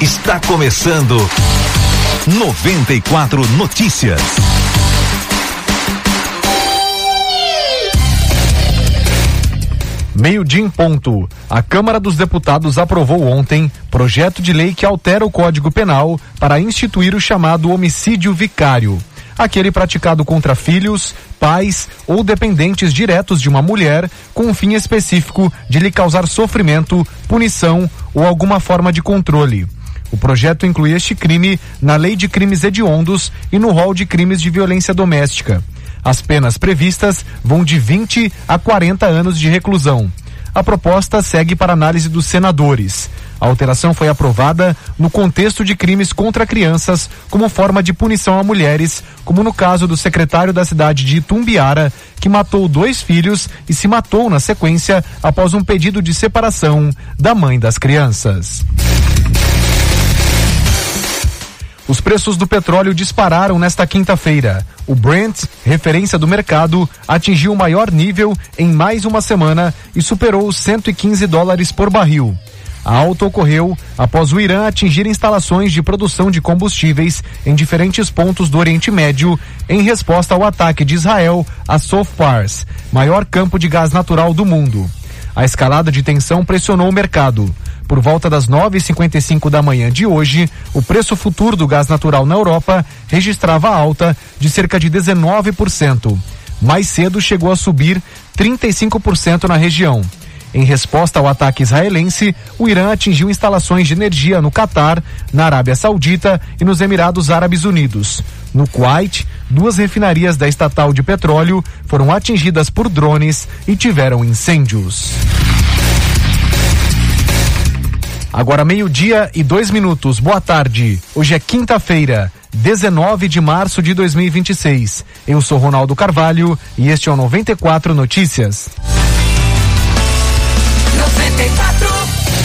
Está começando 94 Notícias. Meio-dia em ponto. A Câmara dos Deputados aprovou ontem projeto de lei que altera o Código Penal para instituir o chamado homicídio vicário. Aquele praticado contra filhos, pais ou dependentes diretos de uma mulher com um fim específico de lhe causar sofrimento, punição ou alguma forma de controle. O projeto inclui este crime na Lei de Crimes Hediondos e no rol de crimes de violência doméstica. As penas previstas vão de 20 a 40 anos de reclusão. A proposta segue para análise dos senadores. A alteração foi aprovada no contexto de crimes contra crianças como forma de punição a mulheres, como no caso do secretário da cidade de Itumbiara, que matou dois filhos e se matou na sequência após um pedido de separação da mãe das crianças. Os preços do petróleo dispararam nesta quinta-feira. O Brent, referência do mercado, atingiu o maior nível em mais uma semana e superou os 115 dólares por barril. A alta ocorreu após o Irã atingir instalações de produção de combustíveis em diferentes pontos do Oriente Médio, em resposta ao ataque de Israel a Sofpars, maior campo de gás natural do mundo. A escalada de tensão pressionou o mercado. Por volta das 9h55 da manhã de hoje, o preço futuro do gás natural na Europa registrava alta de cerca de 19%. Mais cedo chegou a subir 35% na região. Em resposta ao ataque israelense, o Irã atingiu instalações de energia no Catar, na Arábia Saudita e nos Emirados Árabes Unidos. No Kuwait, duas refinarias da estatal de petróleo foram atingidas por drones e tiveram incêndios. Agora meio-dia e dois minutos. Boa tarde. Hoje é quinta-feira, 19 de março de 2026. Eu sou Ronaldo Carvalho e este é o 94 Notícias.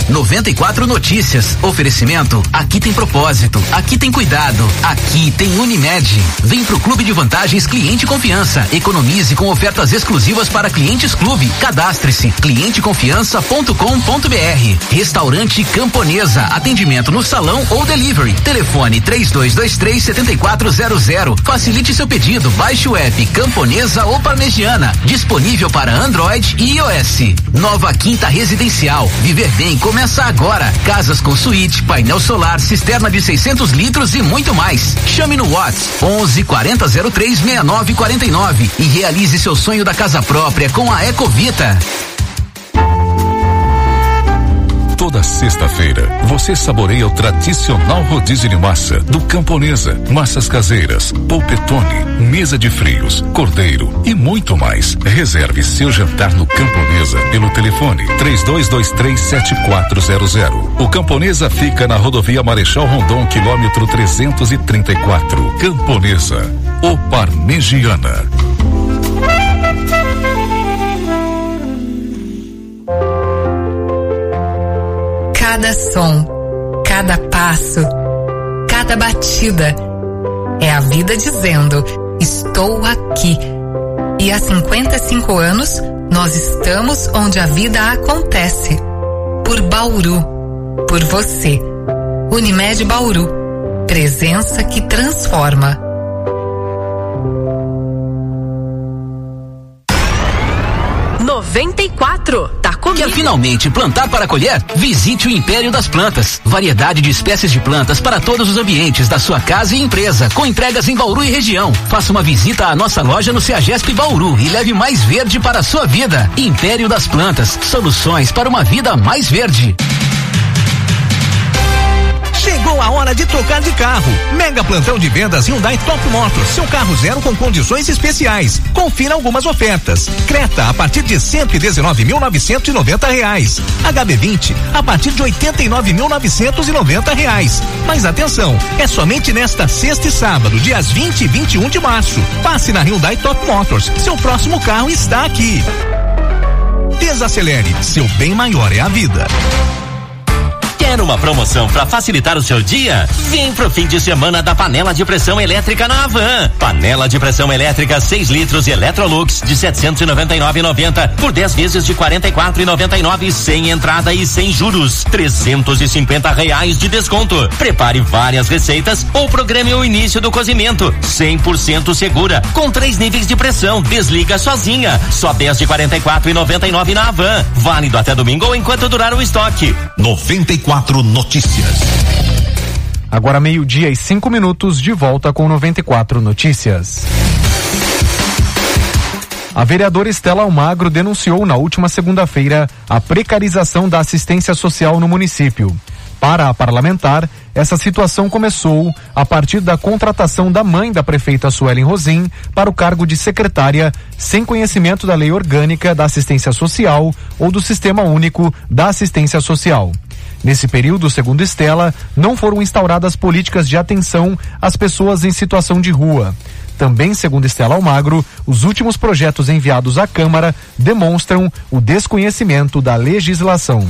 94 Notícias. Oferecimento. Aqui tem propósito. Aqui tem cuidado. Aqui tem Unimed. Vem pro Clube de Vantagens Cliente Confiança. Economize com ofertas exclusivas para clientes clube. Cadastre-se. clienteconfiança.com.br. Restaurante Camponesa. Atendimento no salão ou delivery. Telefone 3223 7400. Facilite seu pedido. Baixe o app Camponesa ou Parmegiana. Disponível para Android e iOS. Nova Quinta Residencial. Viver bem com Começa agora. Casas com suíte, painel solar, cisterna de 600 litros e muito mais. Chame no Whats 11 4003 6949 e realize seu sonho da casa própria com a Ecovita. Toda sexta-feira, você saboreia o tradicional rodízio de massa do Camponesa, massas caseiras, polpetone, mesa de frios, cordeiro e muito mais. Reserve seu jantar no Camponesa pelo telefone 32237400. O Camponesa fica na rodovia Marechal Rondon, quilômetro 334. Camponesa, o Parmegiana. Cada som, cada passo, cada batida é a vida dizendo: Estou aqui. E há 55 anos, nós estamos onde a vida acontece. Por Bauru. Por você. Unimed Bauru. Presença que transforma. Noventa e quatro. Quer finalmente plantar para colher? Visite o Império das Plantas. Variedade de espécies de plantas para todos os ambientes da sua casa e empresa, com entregas em Bauru e região. Faça uma visita à nossa loja no Ceagesp Bauru e leve mais verde para a sua vida. Império das Plantas. Soluções para uma vida mais verde. Chegou a hora de trocar de carro. Mega plantão de vendas Hyundai Top Motors. Seu carro zero com condições especiais. Confira algumas ofertas. Creta a partir de 119.990 reais. HB20 a partir de 89.990 reais. Mas atenção, é somente nesta sexta e sábado, dias 20 e 21 de março. Passe na Hyundai Top Motors. Seu próximo carro está aqui. Desacelere. Seu bem maior é a vida. Quer uma promoção para facilitar o seu dia? Vem pro fim de semana da panela de pressão elétrica na Avan. Panela de pressão elétrica 6 litros Electrolux de 799,90 por 10 vezes de 44,99 sem entrada e sem juros. 350 reais de desconto. Prepare várias receitas ou programe o início do cozimento. 100% segura, com três níveis de pressão. Desliga sozinha. Só 10 de 44,99 na Avan. Válido até domingo ou enquanto durar o estoque. 94 Notícias. Agora meio-dia e cinco minutos, de volta com 94 Notícias. A vereadora Estela Almagro denunciou na última segunda-feira a precarização da assistência social no município. Para a parlamentar, essa situação começou a partir da contratação da mãe da prefeita Suelen Rosim para o cargo de secretária, sem conhecimento da lei orgânica da assistência social ou do sistema único da assistência social. Nesse período, segundo Estela, não foram instauradas políticas de atenção às pessoas em situação de rua. Também, segundo Estela Almagro, os últimos projetos enviados à Câmara demonstram o desconhecimento da legislação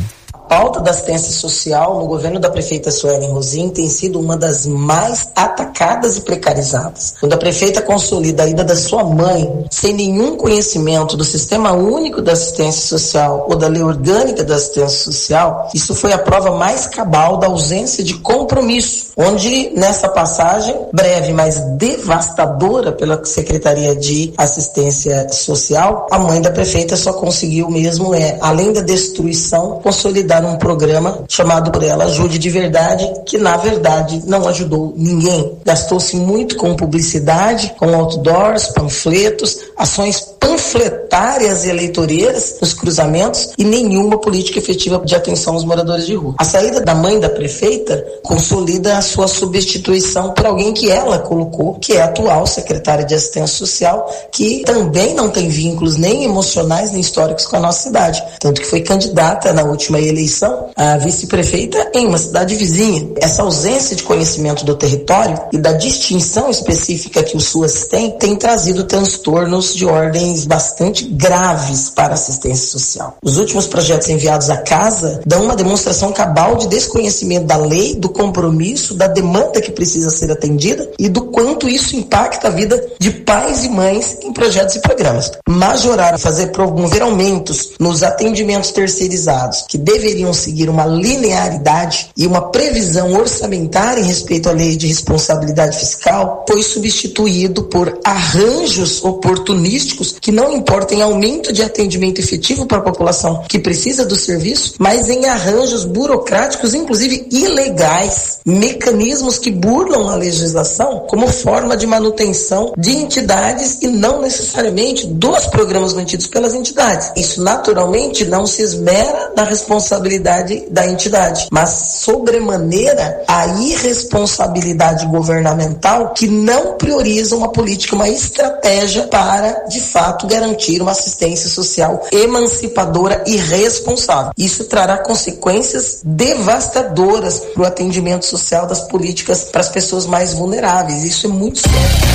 pauta da assistência social no governo da prefeita Suelen Rosim tem sido uma das mais atacadas e precarizadas. Quando a prefeita consolida a ida da sua mãe sem nenhum conhecimento do sistema único da assistência social ou da lei orgânica da assistência social, isso foi a prova mais cabal da ausência de compromisso, onde nessa passagem breve, mas devastadora pela Secretaria de Assistência Social, a mãe da prefeita só conseguiu mesmo é, além da destruição, consolidar dar um programa chamado por ela Ajude de Verdade, que na verdade não ajudou ninguém. Gastou-se muito com publicidade, com outdoors, panfletos, ações panfletárias e eleitoreiras nos cruzamentos e nenhuma política efetiva de atenção aos moradores de rua. A saída da mãe da prefeita consolida a sua substituição por alguém que ela colocou, que é a atual secretária de assistência social, que também não tem vínculos nem emocionais nem históricos com a nossa cidade, tanto que foi candidata na última eleição eleição a vice-prefeita em uma cidade vizinha. Essa ausência de conhecimento do território e da distinção específica que o SUAS tem, tem trazido transtornos de ordens bastante graves para a assistência social. Os últimos projetos enviados à casa dão uma demonstração cabal de desconhecimento da lei, do compromisso, da demanda que precisa ser atendida e do quanto isso impacta a vida de pais e mães em projetos e programas. Majorar, fazer promover aumentos nos atendimentos terceirizados, que deveriam deveriam seguir uma linearidade e uma previsão orçamentária em respeito à lei de responsabilidade fiscal, foi substituído por arranjos oportunísticos que não importam em aumento de atendimento efetivo para a população que precisa do serviço, mas em arranjos burocráticos, inclusive ilegais, mecanismos que burlam a legislação como forma de manutenção de entidades e não necessariamente dos programas mantidos pelas entidades. Isso naturalmente não se esmera na responsabilidade responsabilidade da entidade, mas sobremaneira a irresponsabilidade governamental que não prioriza uma política, uma estratégia para, de fato, garantir uma assistência social emancipadora e responsável. Isso trará consequências devastadoras para o atendimento social das políticas para as pessoas mais vulneráveis. Isso é muito sério.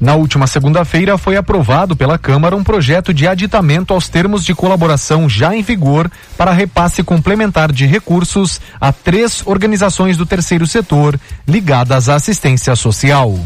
Na última segunda-feira foi aprovado pela Câmara um projeto de aditamento aos termos de colaboração já em vigor para repasse complementar de recursos a três organizações do terceiro setor ligadas à assistência social.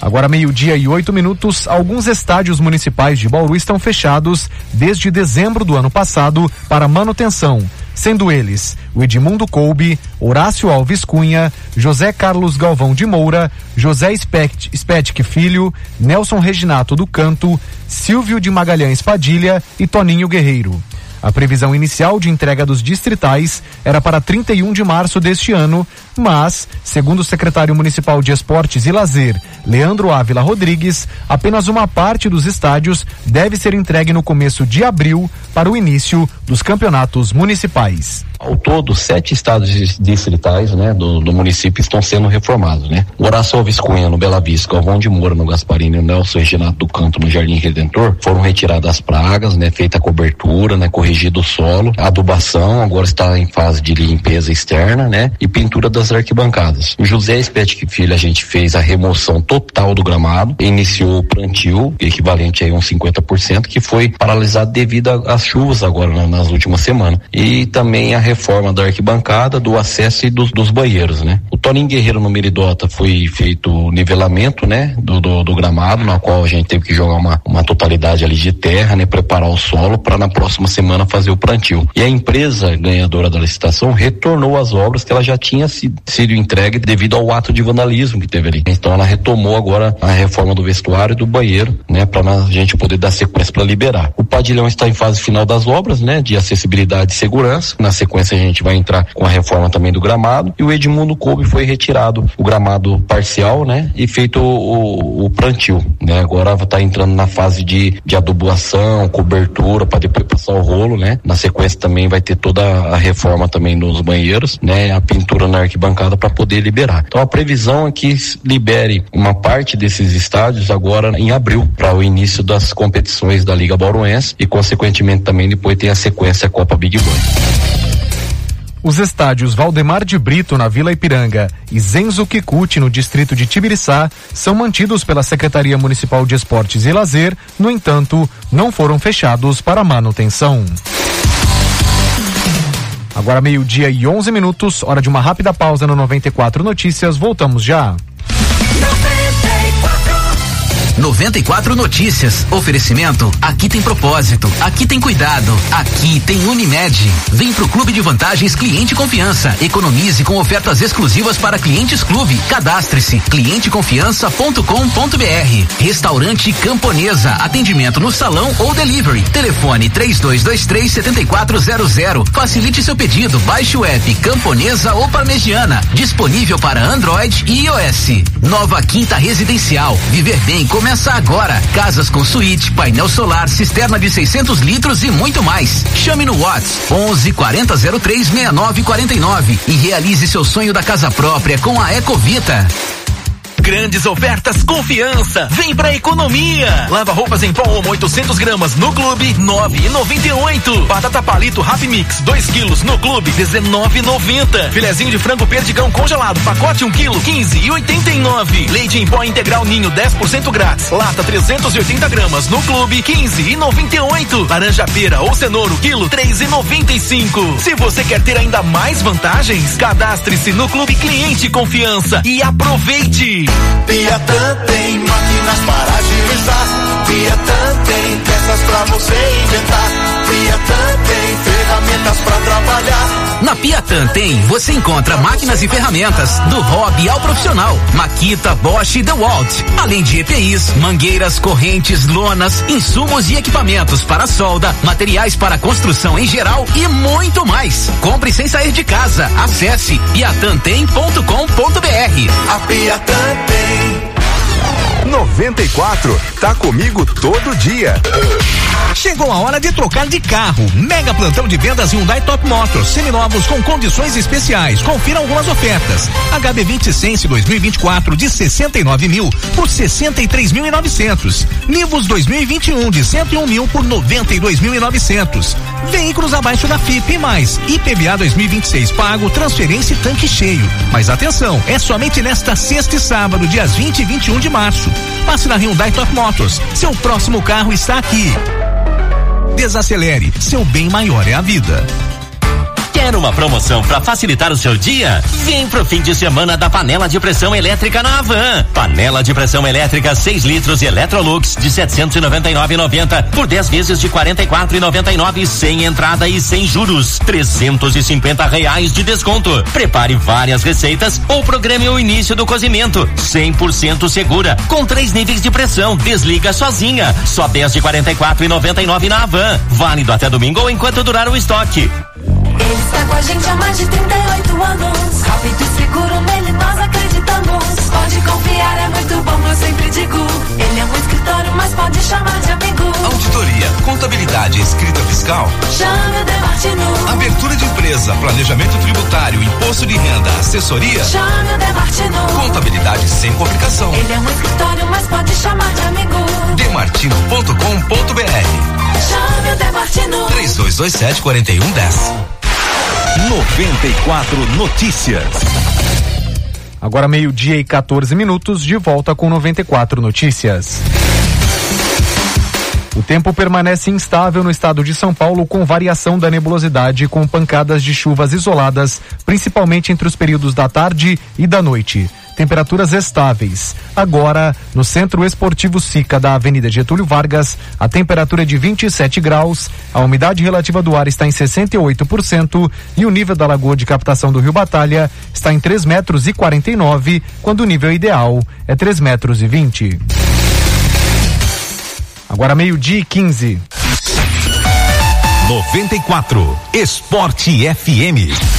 Agora meio-dia e oito minutos, alguns estádios municipais de Bauru estão fechados desde dezembro do ano passado para manutenção sendo eles o Edmundo Coube, Horácio Alves Cunha, José Carlos Galvão de Moura, José Spetic Filho, Nelson Reginato do Canto, Silvio de Magalhães Padilha e Toninho Guerreiro. A previsão inicial de entrega dos distritais era para 31 de março deste ano, mas, segundo o secretário municipal de Esportes e Lazer, Leandro Ávila Rodrigues, apenas uma parte dos estádios deve ser entregue no começo de abril para o início dos campeonatos municipais. Ao todo, sete estados distritais, né, do, do município estão sendo reformados, né? Horácio Alves Cunha, no Bela Vista, Galvão de Moura, no Gasparini, o Nelson Reginato do Canto, no Jardim Redentor, foram retiradas as pragas, né, feita a cobertura, né, corrigido o solo, adubação, agora está em fase de limpeza externa, né, e pintura das arquibancadas. O José Espetic Filho, a gente fez a remoção total do gramado, iniciou o plantio, equivalente a uns 50%, que foi paralisado devido às chuvas agora né, nas últimas semanas. E também a reforma da arquibancada, do acesso e dos, dos banheiros, né. O Toninho Guerreiro no Meridota foi feito o nivelamento, né, do, do, do, gramado, na qual a gente teve que jogar uma, uma totalidade ali de terra, né, preparar o solo para na próxima semana fazer o plantio. E a empresa ganhadora da licitação retornou as obras que ela já tinha sido, sido entregue devido ao ato de vandalismo que teve ali. Então ela retomou agora a reforma do vestuário e do banheiro, né, para a gente poder dar sequência para liberar. O padilhão está em fase final das obras, né, de acessibilidade e segurança. Na sequência a gente vai entrar com a reforma também do gramado e o Edmundo Kobe foi retirado o gramado parcial, né, e feito o, o, o plantio, né. Agora está entrando na fase de, de adubação, cobertura para depois passar o rolo, né. Na sequência também vai ter toda a reforma também nos banheiros, né, a pintura na arquibancada para poder liberar. Então a previsão é que libere uma parte desses estádios agora em abril para o início das competições da Liga Bauruense e consequentemente também depois tem a sequência Copa Big Boy. Os estádios Valdemar de Brito, na Vila Ipiranga, e Zenzo Kikuchi, no distrito de Tibiriçá, são mantidos pela Secretaria Municipal de Esportes e Lazer, no entanto, não foram fechados para manutenção. Agora meio-dia e 11 minutos, hora de uma rápida pausa no 94 Notícias. Voltamos já. 94 Notícias. Oferecimento. Aqui tem propósito. Aqui tem cuidado. Aqui tem Unimed. Vem pro Clube de Vantagens Cliente Confiança. Economize com ofertas exclusivas para clientes clube. Cadastre-se. clienteconfiança.com.br. Restaurante Camponesa. Atendimento no salão ou delivery. Telefone 3223 7400. Facilite seu pedido. Baixe o app Camponesa ou Parmegiana. Disponível para Android e iOS. Nova Quinta Residencial. Viver bem começa Começa agora. Casas com suíte, painel solar, cisterna de 600 litros e muito mais. Chame no Whats 11 40 03 69 49 e realize seu sonho da casa própria com a Ecovita. Grandes ofertas, confiança. Vem pra economia. Lava roupas em pó Omo 800 gramas no clube, 9,98. Batata palito Happy Mix 2 quilos no clube, 19,90. Filezinho de frango perdigão congelado, pacote 1 quilo, 15,89. Leite em pó integral ninho 10% grátis. Lata 380 gramas no clube, 15,98. Laranja pera ou cenouro quilo, 3,95. Se você quer ter ainda mais vantagens, cadastre-se no clube Cliente Confiança e aproveite. Piatã tem máquinas para agilizar. Piatã tem peças para você inventar. Piatã tem ferramentas para trabalhar. Na Piatã tem, você encontra máquinas e ferramentas do hobby ao profissional. Maquita, Bosch e DeWalt. Além de EPIs, mangueiras, correntes, lonas, insumos e equipamentos para solda, materiais para construção em geral e muito mais. Compre sem sair de casa. Acesse piatantem.com.br. A Piatã tem. 94. Tá comigo todo dia. Chegou a hora de trocar de carro. Mega plantão de vendas Hyundai Top Motors, seminovos com condições especiais. Confira algumas ofertas. HB20 Sense 2024 de 69 mil por 63 mil e 900. Nivus 2021 de 101 mil por 92 mil e 900. Veículos abaixo da FIP e mais. IPVA 2026 pago, transferência e tanque cheio. Mas atenção, é somente nesta sexta e sábado, dias 20 e 21 de março. Passe na Hyundai Top Motors. Seu próximo carro está aqui. Desacelere, seu bem maior é a vida. Quer uma promoção para facilitar o seu dia? Vem pro fim de semana da panela de pressão elétrica na Avan. Panela de pressão elétrica 6 litros Electrolux de 799,90 por 10 vezes de 44,99 sem entrada e sem juros. 350 reais de desconto. Prepare várias receitas ou programe o início do cozimento. 100% segura, com três níveis de pressão. Desliga sozinha. Só 10 de 44,99 na Avan. Válido até domingo ou enquanto durar o estoque. Está com a gente há mais de 38 anos. Rápido e seguro, nele nós acreditamos. Pode confiar, é muito bom, eu sempre digo. Ele é um escritório, mas pode chamar de amigo. Auditoria, contabilidade, escrita fiscal. Chame o Demartino. Abertura de empresa, planejamento tributário, imposto de renda, assessoria. Chame o Demartino. Contabilidade sem complicação. Ele é um escritório, mas pode chamar de amigo. Demartino.com.br Chame o Demartino. 3227 4110. 94 Notícias. Agora meio-dia e 14 minutos, de volta com 94 Notícias. O tempo permanece instável no estado de São Paulo, com variação da nebulosidade, com pancadas de chuvas isoladas, principalmente entre os períodos da tarde e da noite. Temperaturas estáveis. Agora, no Centro Esportivo Sica da Avenida Getúlio Vargas, a temperatura é de 27 graus, a umidade relativa do ar está em 68% e o nível da lagoa de captação do Rio Batalha está em 3 metros e 49, quando o nível ideal é 3 metros e 20. Agora meio-dia e 15. 94 Esporte FM.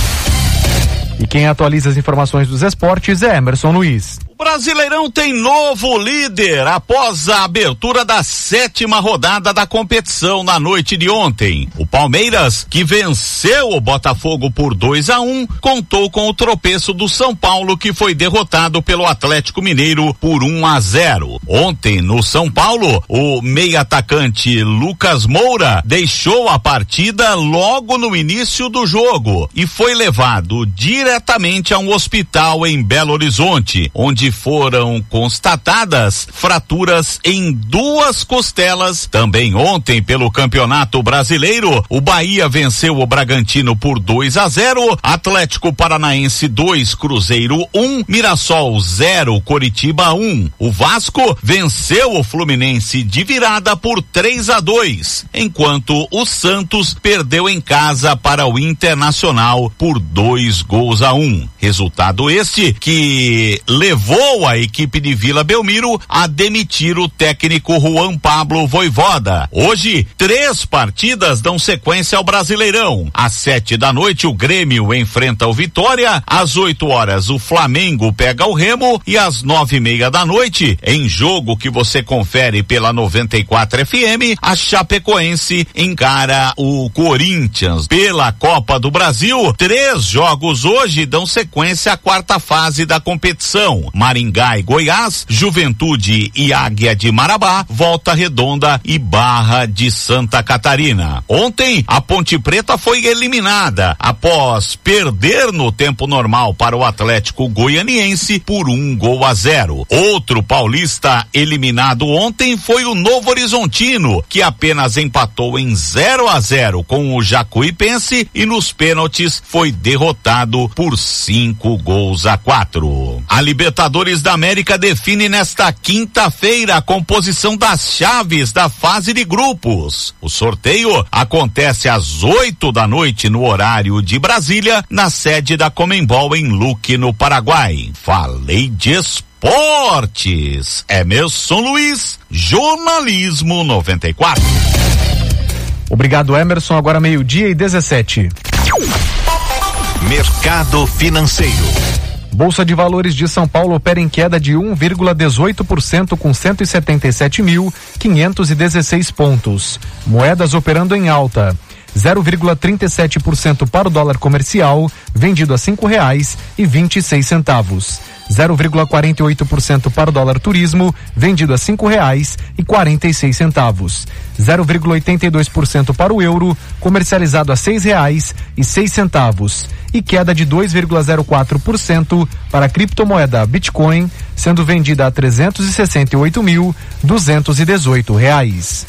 Quem atualiza as informações dos esportes é Emerson Luiz. Brasileirão tem novo líder após a abertura da sétima rodada da competição na noite de ontem. O Palmeiras, que venceu o Botafogo por 2 a 1, um, contou com o tropeço do São Paulo, que foi derrotado pelo Atlético Mineiro por 1 um a 0. Ontem, no São Paulo, o meia atacante Lucas Moura deixou a partida logo no início do jogo e foi levado diretamente a um hospital em Belo Horizonte, onde foram constatadas fraturas em duas costelas. Também ontem, pelo Campeonato Brasileiro, o Bahia venceu o Bragantino por 2 a 0, Atlético Paranaense 2, Cruzeiro 1, um, Mirassol 0, Coritiba 1. Um. O Vasco venceu o Fluminense de virada por 3 a 2, enquanto o Santos perdeu em casa para o Internacional por dois gols a um. Resultado este que levou levou a equipe de Vila Belmiro a demitir o técnico Juan Pablo Voivoda. Hoje, três partidas dão sequência ao Brasileirão. Às sete da noite, o Grêmio enfrenta o Vitória. Às oito horas, o Flamengo pega o Remo. E às nove e meia da noite, em jogo que você confere pela 94 FM, a Chapecoense encara o Corinthians. Pela Copa do Brasil, três jogos hoje dão sequência à quarta fase da competição. Maringá e Goiás, Juventude e Águia de Marabá, Volta Redonda e Barra de Santa Catarina. Ontem, a Ponte Preta foi eliminada após perder no tempo normal para o Atlético Goianiense por um gol a zero. Outro paulista eliminado ontem foi o Novo Horizontino, que apenas empatou em 0 a 0 com o Jacuipense e nos pênaltis foi derrotado por cinco gols a quatro. A Libertadores Libertadores da América define nesta quinta-feira a composição das chaves da fase de grupos. O sorteio acontece às 8 da noite no horário de Brasília, na sede da Comembol em Luque, no Paraguai. Falei de esportes. Emerson Luiz, jornalismo 94. Obrigado, Emerson. Agora meio-dia e 17. Mercado Financeiro. Bolsa de Valores de São Paulo opera em queda de 1,18% com 177.516 pontos. Moedas operando em alta. 0,37% para o dólar comercial, vendido a cinco reais e vinte e seis centavos. 0,48% para o dólar turismo, vendido a cinco reais e quarenta e seis centavos. 0,82% para o euro, comercializado a seis reais e seis centavos. E queda de 2,04% para a criptomoeda Bitcoin, sendo vendida a trezentos e sessenta e oito mil duzentos e dezoito reais.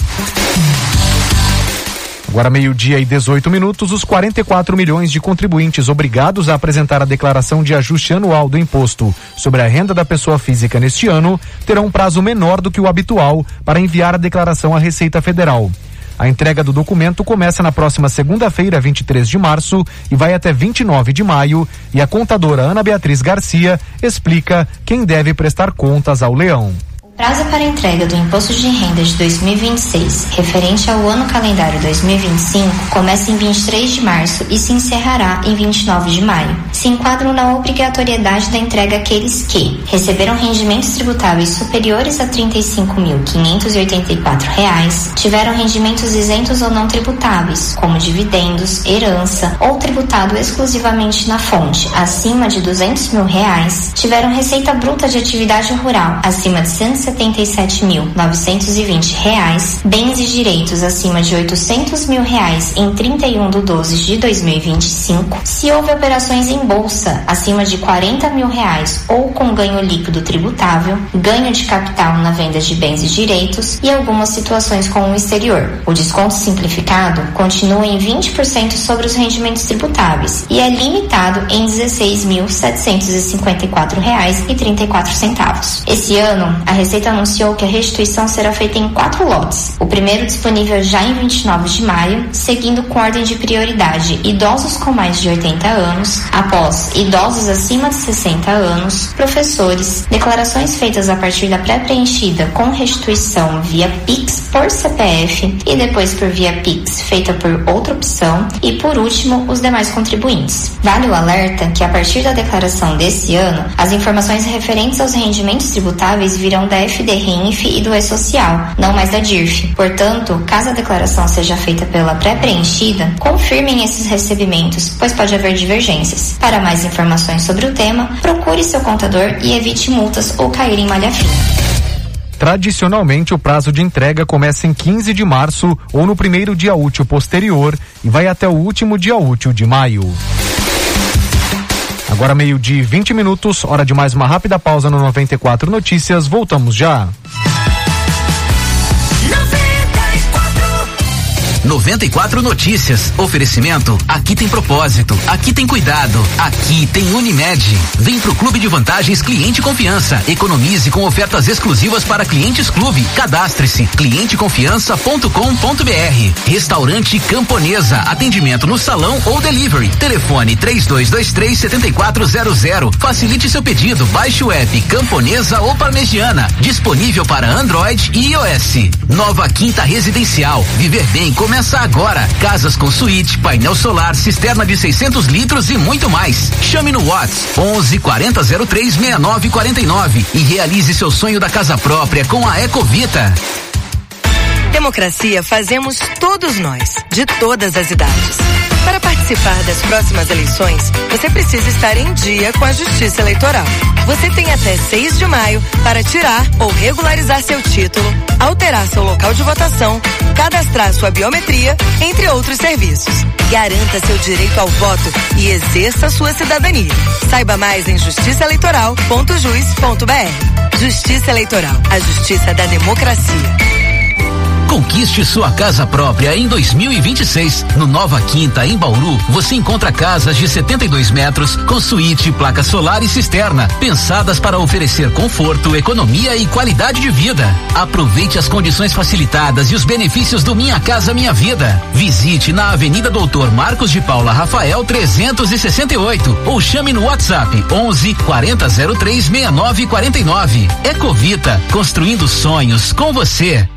Agora, meio-dia e 18 minutos, os 44 milhões de contribuintes obrigados a apresentar a declaração de ajuste anual do imposto sobre a renda da pessoa física neste ano terão um prazo menor do que o habitual para enviar a declaração à Receita Federal. A entrega do documento começa na próxima segunda-feira, 23 de março, e vai até 29 de maio. E a contadora Ana Beatriz Garcia explica quem deve prestar contas ao leão Prazo para entrega do Imposto de Renda de 2026, referente ao ano calendário 2025, começa em 23 de março e se encerrará em 29 de maio. Se enquadram na obrigatoriedade da entrega aqueles que receberam rendimentos tributáveis superiores a R$ 35.584, tiveram rendimentos isentos ou não tributáveis, como dividendos, herança ou tributado exclusivamente na fonte, acima de 200 mil reais, tiveram receita bruta de atividade rural acima de 170 177.920 reais, bens e direitos acima de 800 mil reais em 31 de 12 de 2025, se houve operações em bolsa acima de 40 mil reais ou com ganho líquido tributável, ganho de capital na venda de bens e direitos e algumas situações com o exterior. O desconto simplificado continua em 20% sobre os rendimentos tributáveis e é limitado em R$ 16.754,34. Esse ano, a Receita Anunciou que a restituição será feita em quatro lotes. O primeiro disponível já em 29 de maio, seguindo com ordem de prioridade idosos com mais de 80 anos, após idosos acima de 60 anos, professores, declarações feitas a partir da pré-preenchida com restituição via Pix por CPF e depois por via Pix feita por outra opção e por último os demais contribuintes. Vale o alerta que a partir da declaração desse ano, as informações referentes aos rendimentos tributáveis virão da FDRINF e do E-Social, não mais da DIRF. Portanto, caso a declaração seja feita pela pré-preenchida, confirmem esses recebimentos, pois pode haver divergências. Para mais informações sobre o tema, procure seu contador e evite multas ou cair em malha fina. Tradicionalmente, o prazo de entrega começa em 15 de março ou no primeiro dia útil posterior e vai até o último dia útil de maio. Agora meio de 20 minutos, hora de mais uma rápida pausa no 94 Notícias. Voltamos já. 94 Notícias. Oferecimento. Aqui tem propósito. Aqui tem cuidado. Aqui tem Unimed. Vem pro Clube de Vantagens Cliente Confiança. Economize com ofertas exclusivas para clientes clube. Cadastre-se. clienteconfiança.com.br. Restaurante Camponesa. Atendimento no salão ou delivery. Telefone 3223 7400. Facilite seu pedido. Baixe o app Camponesa ou Parmegiana. Disponível para Android e iOS. Nova Quinta Residencial. Viver bem com Começa agora. Casas com suíte, painel solar, cisterna de 600 litros e muito mais. Chame no Whats 11 40 03 69 49 e realize seu sonho da casa própria com a Ecovita. Democracia fazemos todos nós, de todas as idades. Para participar das próximas eleições, você precisa estar em dia com a Justiça Eleitoral. Você tem até 6 de maio para tirar ou regularizar seu título, alterar seu local de votação, cadastrar sua biometria, entre outros serviços. Garanta seu direito ao voto e exerça sua cidadania. Saiba mais em justiçaeleitoral.jus.br. Justiça Eleitoral, a justiça da democracia. Conquiste sua casa própria em 2026. No Nova Quinta, em Bauru, você encontra casas de 72 metros com suíte, placa solar e cisterna, pensadas para oferecer conforto, economia e qualidade de vida. Aproveite as condições facilitadas e os benefícios do Minha Casa Minha Vida. Visite na Avenida Doutor Marcos de Paula Rafael 368 ou chame no WhatsApp 11 4003 6949. Ecovita, construindo sonhos com você.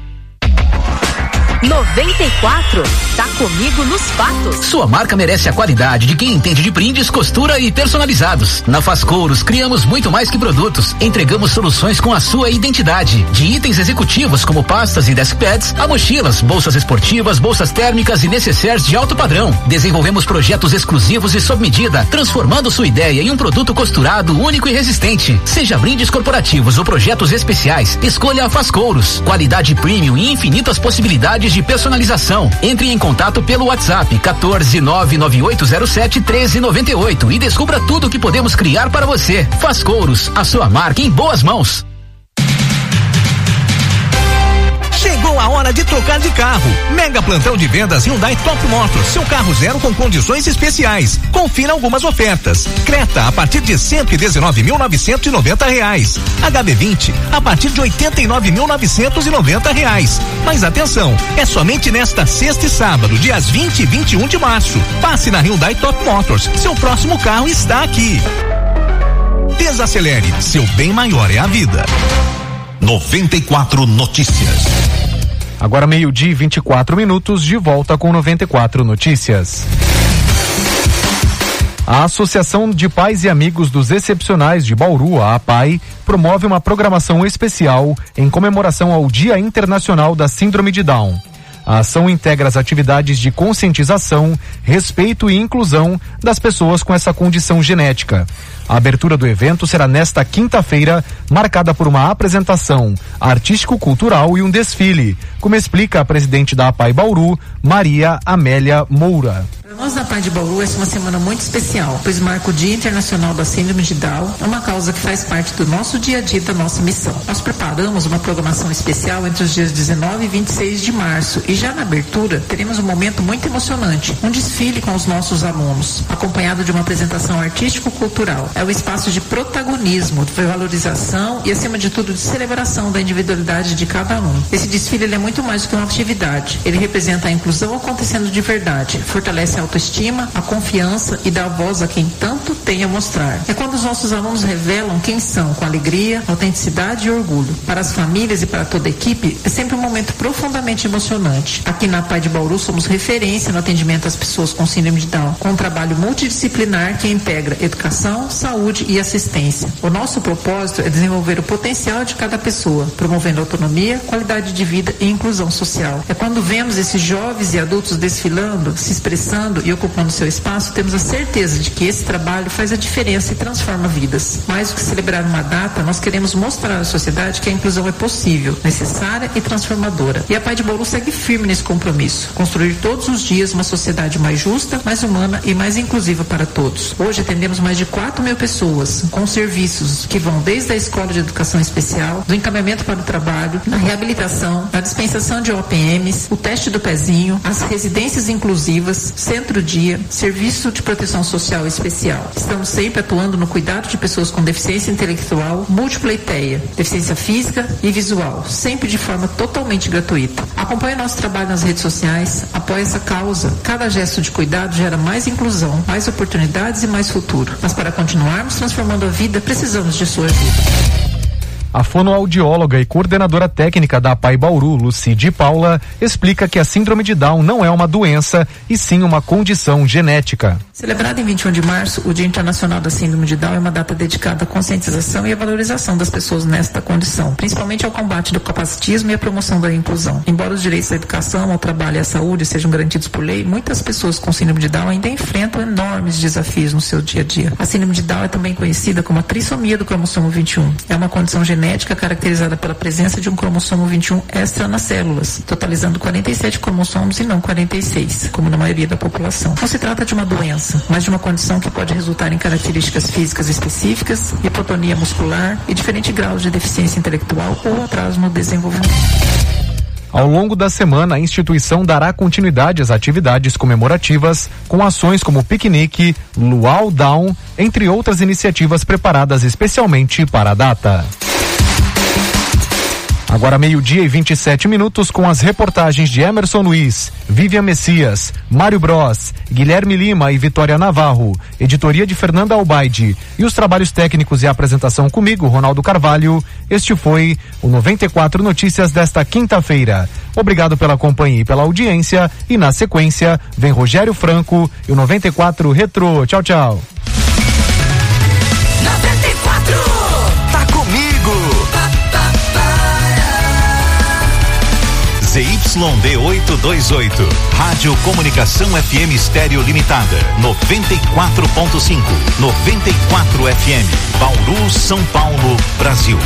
94. Tá comigo nos fatos. Sua marca merece a qualidade de quem entende de brindes, costura e personalizados. Na Fascouros, criamos muito mais que produtos. Entregamos soluções com a sua identidade. De itens executivos como pastas e deskpads, a mochilas, bolsas esportivas, bolsas térmicas e necessaires de alto padrão. Desenvolvemos projetos exclusivos e sob medida, transformando sua ideia em um produto costurado, único e resistente. Seja brindes corporativos ou projetos especiais, escolha a Fascouros. Qualidade premium e infinitas possibilidades de personalização. Entre em contato pelo WhatsApp 14 99807 1398 e descubra tudo o que podemos criar para você. Faz Couros, a sua marca em boas mãos. Chegou a hora de trocar de carro. Mega plantão de vendas Hyundai Top Motors. Seu carro zero com condições especiais. Confira algumas ofertas. Creta a partir de 119.990 reais. HB20 a partir de 89.990 reais. Mas atenção, é somente nesta sexta e sábado, dias 20 e 21 de março. Passe na Hyundai Top Motors. Seu próximo carro está aqui. Desacelere. Seu bem maior é a vida. 94 Notícias. Agora meio-dia e 24 minutos, de volta com 94 Notícias. A Associação de Pais e Amigos dos Excepcionais de Bauru, a APAI, promove uma programação especial em comemoração ao Dia Internacional da Síndrome de Down. A ação integra as atividades de conscientização, respeito e inclusão das pessoas com essa condição genética. A abertura do evento será nesta quinta-feira, marcada por uma apresentação artístico-cultural e um desfile, como explica a presidente da APAI Bauru, Maria Amélia Moura. Para nós da Pai de Bauru, essa é uma semana muito especial, pois marca o Dia Internacional da Síndrome de Down, uma causa que faz parte do nosso dia a dia da nossa missão. Nós preparamos uma programação especial entre os dias 19 e 26 de março e já na abertura teremos um momento muito emocionante, um desfile com os nossos alunos, acompanhado de uma apresentação artístico-cultural. É o espaço de protagonismo, de valorização e, acima de tudo, de celebração da individualidade de cada aluno. Esse desfile é muito mais do que uma atividade. Ele representa a inclusão acontecendo de verdade, fortalece a autoestima, a confiança e dá voz a quem tanto tem a mostrar. É quando os nossos alunos revelam quem são, com alegria, autenticidade e orgulho. Para as famílias e para toda a equipe, é sempre um momento profundamente emocionante. Aqui na Pai de Bauru somos referência no atendimento às pessoas com síndrome de Down, com um trabalho multidisciplinar que integra educação, saúde e assistência. O nosso propósito é desenvolver o potencial de cada pessoa, promovendo autonomia, qualidade de vida e inclusão social. É quando vemos esses jovens e adultos desfilando, se expressando e ocupando seu espaço, temos a certeza de que esse trabalho faz a diferença e transforma vidas. Mais do que celebrar uma data, nós queremos mostrar à sociedade que a inclusão é possível, necessária e transformadora. E a Pai de Bauru segue firme nesse compromisso, construir todos os dias uma sociedade mais justa, mais humana e mais inclusiva para todos. Hoje atendemos mais de 4 mil pessoas com serviços que vão desde a escola de educação especial, do encaminhamento para o trabalho, na reabilitação, na dispensação de OPMs, o teste do pezinho, as residências inclusivas, centro-dia, serviço de proteção social especial. Estamos sempre atuando no cuidado de pessoas com deficiência intelectual, múltipla TEA, deficiência física e visual, sempre de forma totalmente gratuita. Acompanhe nosso trabalho nas redes sociais, apoie essa causa. Cada gesto de cuidado gera mais inclusão, mais oportunidades e mais futuro. Mas para continuarmos transformando a vida, precisamos de sua ajuda. A fonoaudióloga e coordenadora técnica da Pai Bauru, Lucide Paula, explica que a síndrome de Down não é uma doença e sim uma condição genética. Celebrado em 21 de março, o Dia Internacional da Síndrome de Down é uma data dedicada à conscientização e à valorização das pessoas nesta condição, principalmente ao combate do capacitismo e à promoção da inclusão. Embora os direitos à educação, ao trabalho e à saúde sejam garantidos por lei, muitas pessoas com síndrome de Down ainda enfrentam enormes desafios no seu dia a dia. A síndrome de Down é também conhecida como a trissomia do cromossomo 21. É uma condição genética genética caracterizada pela presença de um cromossomo 21 extra nas células, totalizando 47 cromossomos e não 46, como na maioria da população. Não se trata de uma doença, mas de uma condição que pode resultar em características físicas específicas, hipotonia muscular e diferentes graus de deficiência intelectual ou atraso no desenvolvimento. Ao longo da semana, a instituição dará continuidade às atividades comemorativas com ações como piquenique, luau down, entre outras iniciativas preparadas especialmente para a data. Agora meio-dia e 27 minutos com as reportagens de Emerson Luiz, Vivian Messias, Mário Bros, Guilherme Lima e Vitória Navarro, editoria de Fernanda Albaide e os trabalhos técnicos e a apresentação comigo, Ronaldo Carvalho. Este foi o 94 Notícias desta quinta-feira. Obrigado pela companhia e pela audiência e na sequência vem Rogério Franco e o 94 Retro. Tchau, tchau. ZYD 828. Rádio Comunicação FM Estéreo Limitada. 94.5. 94 FM. Bauru, São Paulo, Brasil.